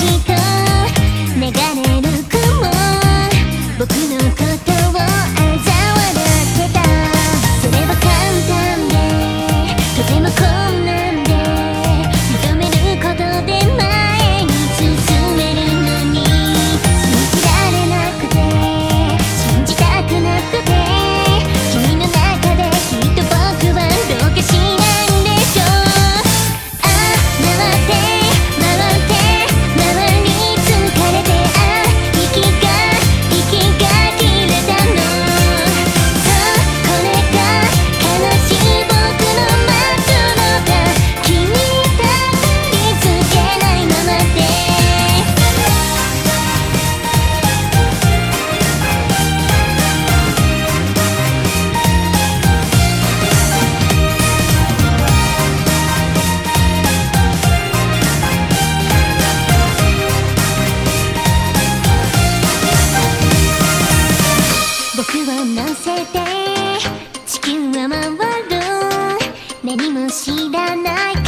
きっと流れるせて。地球は回る。何も知らない。